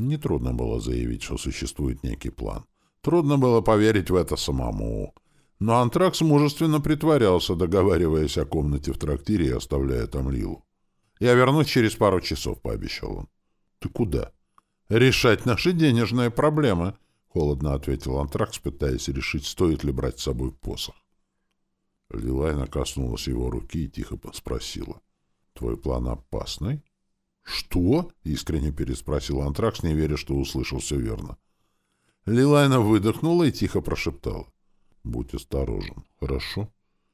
Нетрудно было заявить, что существует некий план. Трудно было поверить в это самому. Но Антракс мужественно притворялся, договариваясь о комнате в трактире и оставляя там Лилу. «Я вернусь через пару часов», — пообещал он. «Ты куда?» «Решать наши денежные проблемы», — холодно ответил Антракс, пытаясь решить, стоит ли брать с собой посох. Лилайна коснулась его руки и тихо спросила. «Твой план опасный?» «Что?» — искренне переспросил Антракс, не веря, что услышал все верно. Лилайна выдохнула и тихо прошептала. «Будь осторожен, хорошо?»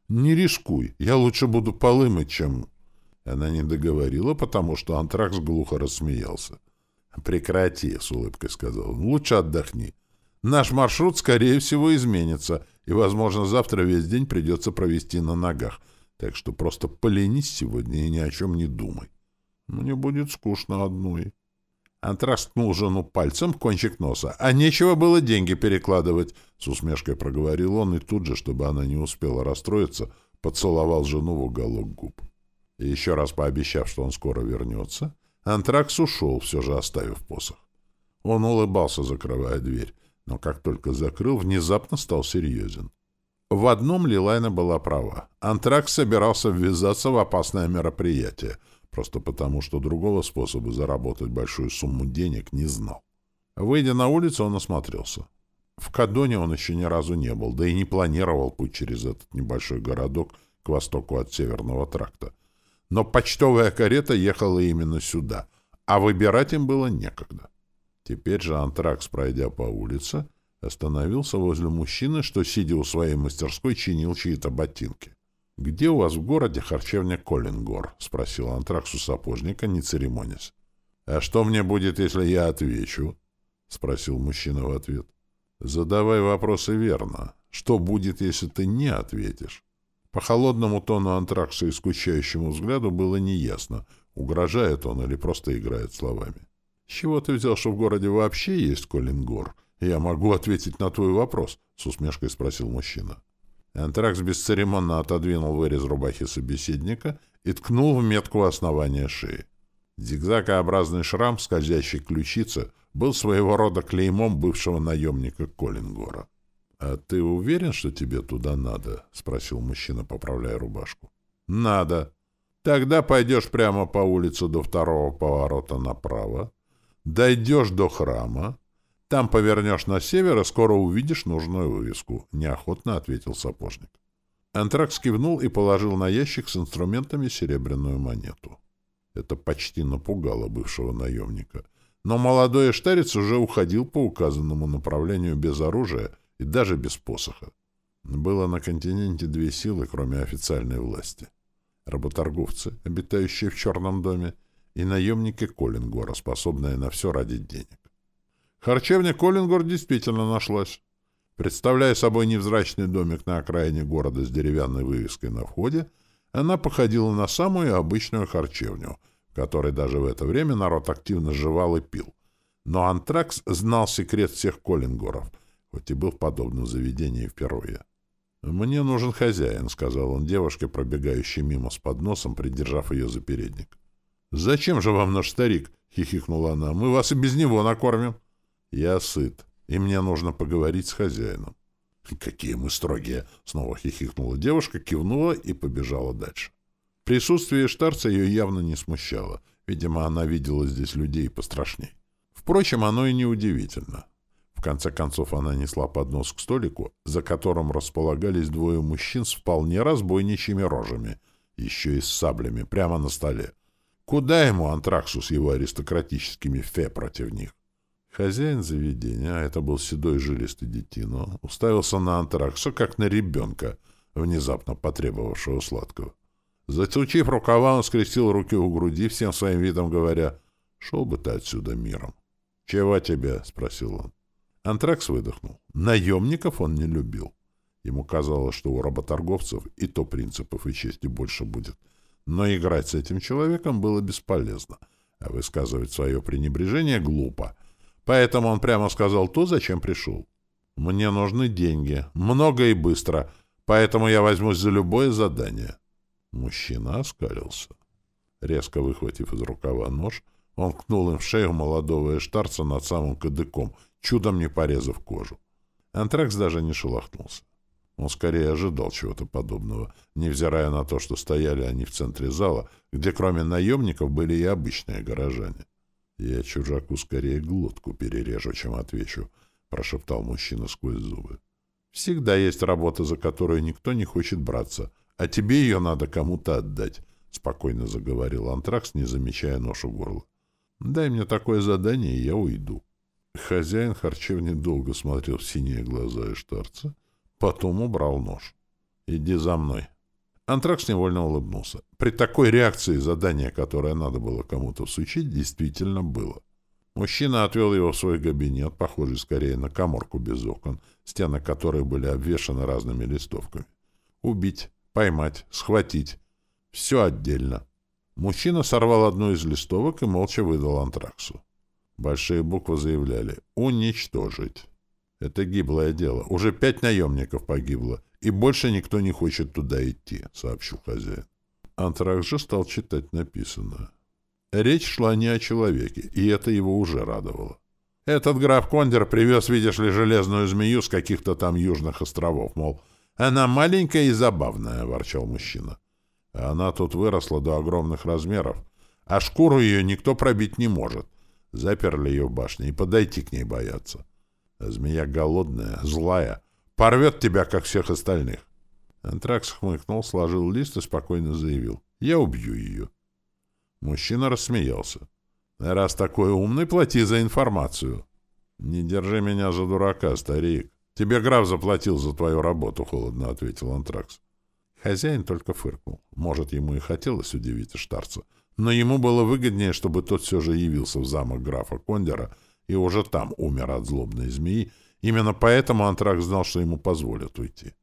«Не рискуй, я лучше буду полы мыть, чем...» Она не договорила, потому что Антракс глухо рассмеялся. «Прекрати», — с улыбкой сказал он, — «лучше отдохни. Наш маршрут, скорее всего, изменится, и, возможно, завтра весь день придется провести на ногах, так что просто поленись сегодня и ни о чем не думай. Мне будет скучно одной». Антракс ткнул жену пальцем в кончик носа. «А нечего было деньги перекладывать», — с усмешкой проговорил он, и тут же, чтобы она не успела расстроиться, поцеловал жену в уголок губ. И еще раз пообещав, что он скоро вернется, Антракс ушел, все же оставив посох. Он улыбался, закрывая дверь, но как только закрыл, внезапно стал серьезен. В одном Лилайна была права. Антракс собирался ввязаться в опасное мероприятие, просто потому, что другого способа заработать большую сумму денег не знал. Выйдя на улицу, он осмотрелся. В Кадоне он еще ни разу не был, да и не планировал путь через этот небольшой городок к востоку от Северного тракта — но почтовая карета ехала именно сюда, а выбирать им было некогда. Теперь же Антракс, пройдя по улице, остановился возле мужчины, что, сидя у своей мастерской, чинил чьи-то ботинки. «Где у вас в городе харчевня Коллингор?» — спросил Антракс сапожника, не церемонясь. «А что мне будет, если я отвечу?» — спросил мужчина в ответ. «Задавай вопросы верно. Что будет, если ты не ответишь?» По холодному тону антракса и скучающему взгляду было неясно, угрожает он или просто играет словами. — С чего ты взял, что в городе вообще есть Коллингор? Я могу ответить на твой вопрос, — с усмешкой спросил мужчина. Антракс бесцеремонно отодвинул вырез рубахи собеседника и ткнул в метку основания шеи. Зигзагообразный шрам, скользящий к ключице, был своего рода клеймом бывшего наемника Коллингора. — А ты уверен, что тебе туда надо? — спросил мужчина, поправляя рубашку. — Надо. Тогда пойдешь прямо по улице до второго поворота направо, дойдешь до храма, там повернешь на север и скоро увидишь нужную вывеску, — неохотно ответил сапожник. Антракс кивнул и положил на ящик с инструментами серебряную монету. Это почти напугало бывшего наемника. Но молодой эштарец уже уходил по указанному направлению без оружия — и даже без посоха. Было на континенте две силы, кроме официальной власти. Работорговцы, обитающие в Черном доме, и наемники Коллингора, способные на все ради денег. Харчевня Коллингор действительно нашлась. Представляя собой невзрачный домик на окраине города с деревянной вывеской на входе, она походила на самую обычную харчевню, в которой даже в это время народ активно жевал и пил. Но Антракс знал секрет всех Коллингоров — хоть и был в подобном заведении впервые. «Мне нужен хозяин», — сказал он девушке, пробегающей мимо с подносом, придержав ее за передник. «Зачем же вам наш старик?» — хихикнула она. «Мы вас и без него накормим». «Я сыт, и мне нужно поговорить с хозяином». «Какие мы строгие!» — снова хихикнула девушка, кивнула и побежала дальше. Присутствие штарца ее явно не смущало. Видимо, она видела здесь людей пострашней. Впрочем, оно и не удивительно. В конце концов она несла поднос к столику, за которым располагались двое мужчин с вполне разбойничьими рожами, еще и с саблями, прямо на столе. Куда ему антраксу с его аристократическими фе против них? Хозяин заведения, а это был седой жилистый детино, уставился на антракса, как на ребенка, внезапно потребовавшего сладкого. Затучив рукава, он скрестил руки у груди, всем своим видом говоря, «Шел бы ты отсюда миром». «Чего тебе?» — спросил он. Антракс выдохнул. Наемников он не любил. Ему казалось, что у работорговцев и то принципов и чести больше будет. Но играть с этим человеком было бесполезно, а высказывать свое пренебрежение глупо. Поэтому он прямо сказал то, зачем пришел. «Мне нужны деньги. Много и быстро. Поэтому я возьмусь за любое задание». Мужчина оскалился. Резко выхватив из рукава нож, Он кнул им в шею молодого эштарца над самым кадыком, чудом не порезав кожу. Антракс даже не шелохнулся. Он скорее ожидал чего-то подобного, невзирая на то, что стояли они в центре зала, где кроме наемников были и обычные горожане. «Я чужаку скорее глотку перережу, чем отвечу», — прошептал мужчина сквозь зубы. «Всегда есть работа, за которую никто не хочет браться, а тебе ее надо кому-то отдать», — спокойно заговорил Антракс, не замечая ношу горла. «Дай мне такое задание, и я уйду». Хозяин харчевни долго смотрел в синие глаза Эштарца, потом убрал нож. «Иди за мной». Антракс невольно улыбнулся. При такой реакции задание, которое надо было кому-то всучить, действительно было. Мужчина отвел его в свой кабинет, похожий скорее на коморку без окон, стены которой были обвешаны разными листовками. Убить, поймать, схватить. Все отдельно. Мужчина сорвал одну из листовок и молча выдал антраксу. Большие буквы заявляли «Уничтожить». Это гиблое дело. Уже пять наемников погибло, и больше никто не хочет туда идти, — сообщил хозяин. Антракс же стал читать написанное. Речь шла не о человеке, и это его уже радовало. Этот граф Кондер привез, видишь ли, железную змею с каких-то там южных островов, мол, она маленькая и забавная, — ворчал мужчина. Она тут выросла до огромных размеров, а шкуру ее никто пробить не может. Заперли ее в башне и подойти к ней боятся. Змея голодная, злая, порвет тебя, как всех остальных. Антракс хмыкнул, сложил лист и спокойно заявил. «Я убью ее». Мужчина рассмеялся. «Раз такой умный, плати за информацию». «Не держи меня за дурака, старик. Тебе граф заплатил за твою работу», — холодно ответил Антракс. Хозяин только фыркнул. Может, ему и хотелось удивить Штарца, но ему было выгоднее, чтобы тот все же явился в замок графа Кондера и уже там умер от злобной змеи. Именно поэтому Антракс знал, что ему позволят уйти.